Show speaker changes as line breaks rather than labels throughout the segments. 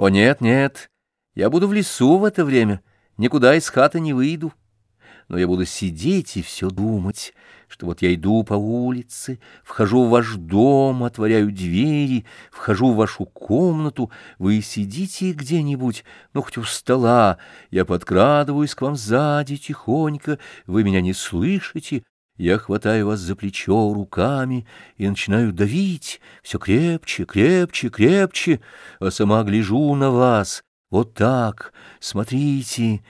О, нет, нет, я буду в лесу в это время, никуда из хаты не выйду. Но я буду сидеть и все думать, что вот я иду по улице, вхожу в ваш дом, отворяю двери, вхожу в вашу комнату, вы сидите где-нибудь, ну, хоть у стола, я подкрадываюсь к вам сзади тихонько, вы меня не слышите, я хватаю вас за плечо руками и начинаю давить, все крепче, крепче, крепче, а сама гляжу на вас, вот так, смотрите.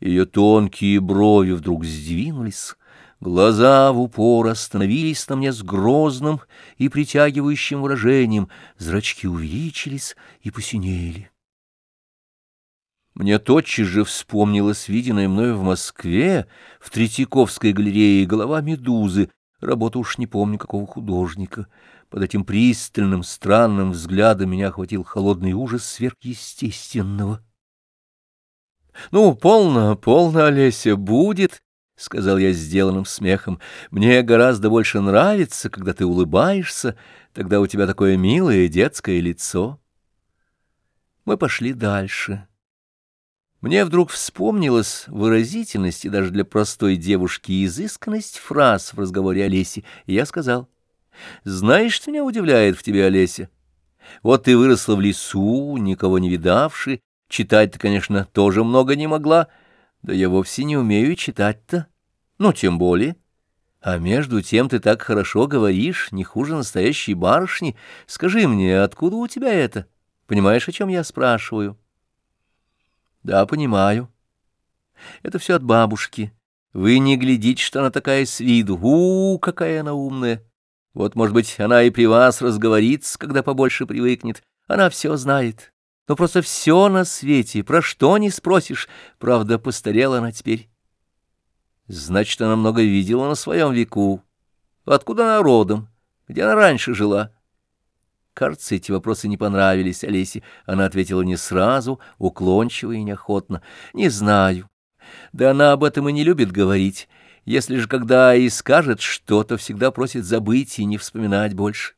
Ее тонкие брови вдруг сдвинулись, глаза в упор остановились на мне с грозным и притягивающим выражением, зрачки увеличились и посинели. Мне тотчас же вспомнилось виденное мною в Москве, в Третьяковской галерее, голова медузы, работу уж не помню какого художника. Под этим пристальным, странным взглядом меня охватил холодный ужас сверхъестественного. — Ну, полно, полно, Олеся, будет, — сказал я сделанным смехом. — Мне гораздо больше нравится, когда ты улыбаешься, тогда у тебя такое милое детское лицо. Мы пошли дальше. Мне вдруг вспомнилась выразительность и даже для простой девушки изысканность фраз в разговоре Олеси, и я сказал, «Знаешь, что меня удивляет в тебе, Олеся? Вот ты выросла в лесу, никого не видавши, читать ты, конечно, тоже много не могла, да я вовсе не умею читать-то, ну, тем более». А между тем ты так хорошо говоришь, не хуже настоящей барышни. Скажи мне, откуда у тебя это? Понимаешь, о чем я спрашиваю?» Да, понимаю. Это все от бабушки. Вы не глядите, что она такая с виду. У, какая она умная. Вот, может быть, она и при вас разговорится, когда побольше привыкнет. Она все знает. Но просто все на свете, про что не спросишь. Правда, постарела она теперь. Значит, она много видела на своем веку. Откуда она родом? Где она раньше жила? Кажется, эти вопросы не понравились Олесе. Она ответила не сразу, уклончиво и неохотно. «Не знаю. Да она об этом и не любит говорить. Если же когда и скажет что-то, всегда просит забыть и не вспоминать больше.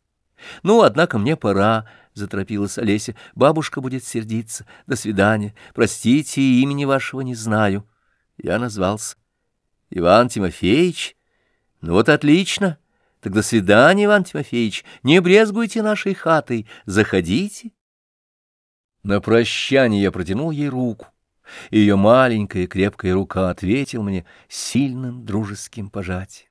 Ну, однако мне пора». — заторопилась Олеся. — Бабушка будет сердиться. До свидания. Простите, имени вашего не знаю. Я назвался. — Иван Тимофеевич? Ну вот отлично. Так до свидания, Иван Тимофеевич, не брезгуйте нашей хатой, заходите. На прощание я протянул ей руку. Ее маленькая крепкая рука ответил мне сильным дружеским пожатием.